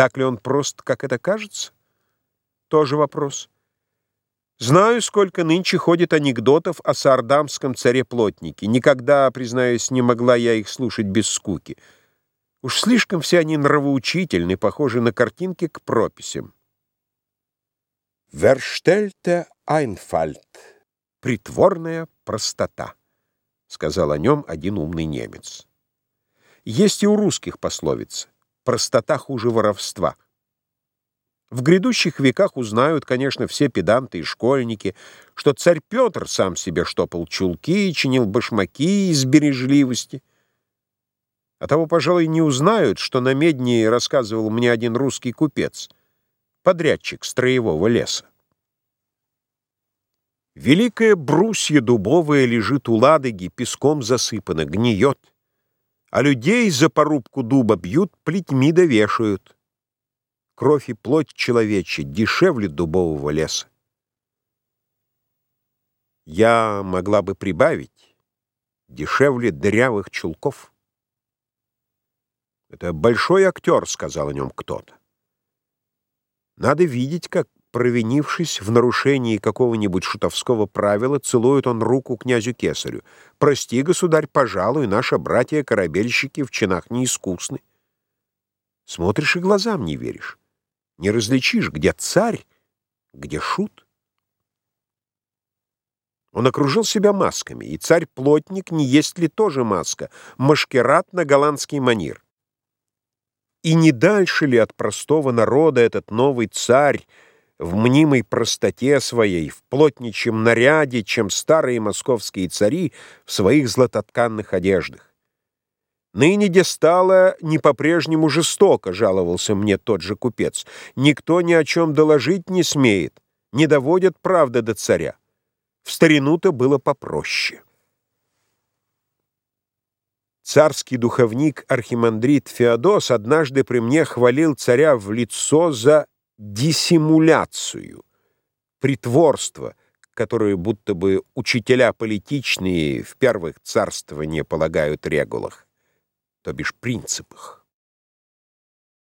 Так ли он прост, как это кажется? Тоже вопрос. Знаю, сколько нынче ходит анекдотов о сардамском царе-плотнике. Никогда, признаюсь, не могла я их слушать без скуки. Уж слишком все они нравоучительны, похожи на картинки к прописям. «Верштельте Айнфальт» — притворная простота, — сказал о нем один умный немец. Есть и у русских пословица «простота хуже воровства». В грядущих веках узнают, конечно, все педанты и школьники, что царь Петр сам себе штопал чулки чинил башмаки из бережливости. А того, пожалуй, не узнают, что на медне рассказывал мне один русский купец, подрядчик строевого леса. Великое брусье дубовое лежит у Ладоги, песком засыпано, гниет, а людей за порубку дуба бьют, плетьми довешают кровь и плоть человечья дешевле дубового леса. Я могла бы прибавить дешевле дырявых чулков. Это большой актер, сказал о нем кто-то. Надо видеть, как, провинившись в нарушении какого-нибудь шутовского правила, целует он руку князю Кесарю. «Прости, государь, пожалуй, наши братья-корабельщики в чинах неискусны». Смотришь и глазам не веришь не различишь, где царь, где шут. Он окружил себя масками, и царь-плотник не есть ли тоже маска, машкерат на голландский манир. И не дальше ли от простого народа этот новый царь в мнимой простоте своей, в плотничьем наряде, чем старые московские цари в своих златотканных одеждах? Ныне де стало не по-прежнему жестоко, жаловался мне тот же купец. Никто ни о чем доложить не смеет, не доводят правды до царя. В старину-то было попроще. Царский духовник архимандрит Феодос однажды при мне хвалил царя в лицо за диссимуляцию, притворство, которое будто бы учителя политичные в первых царствования полагают регулах то бишь принципах.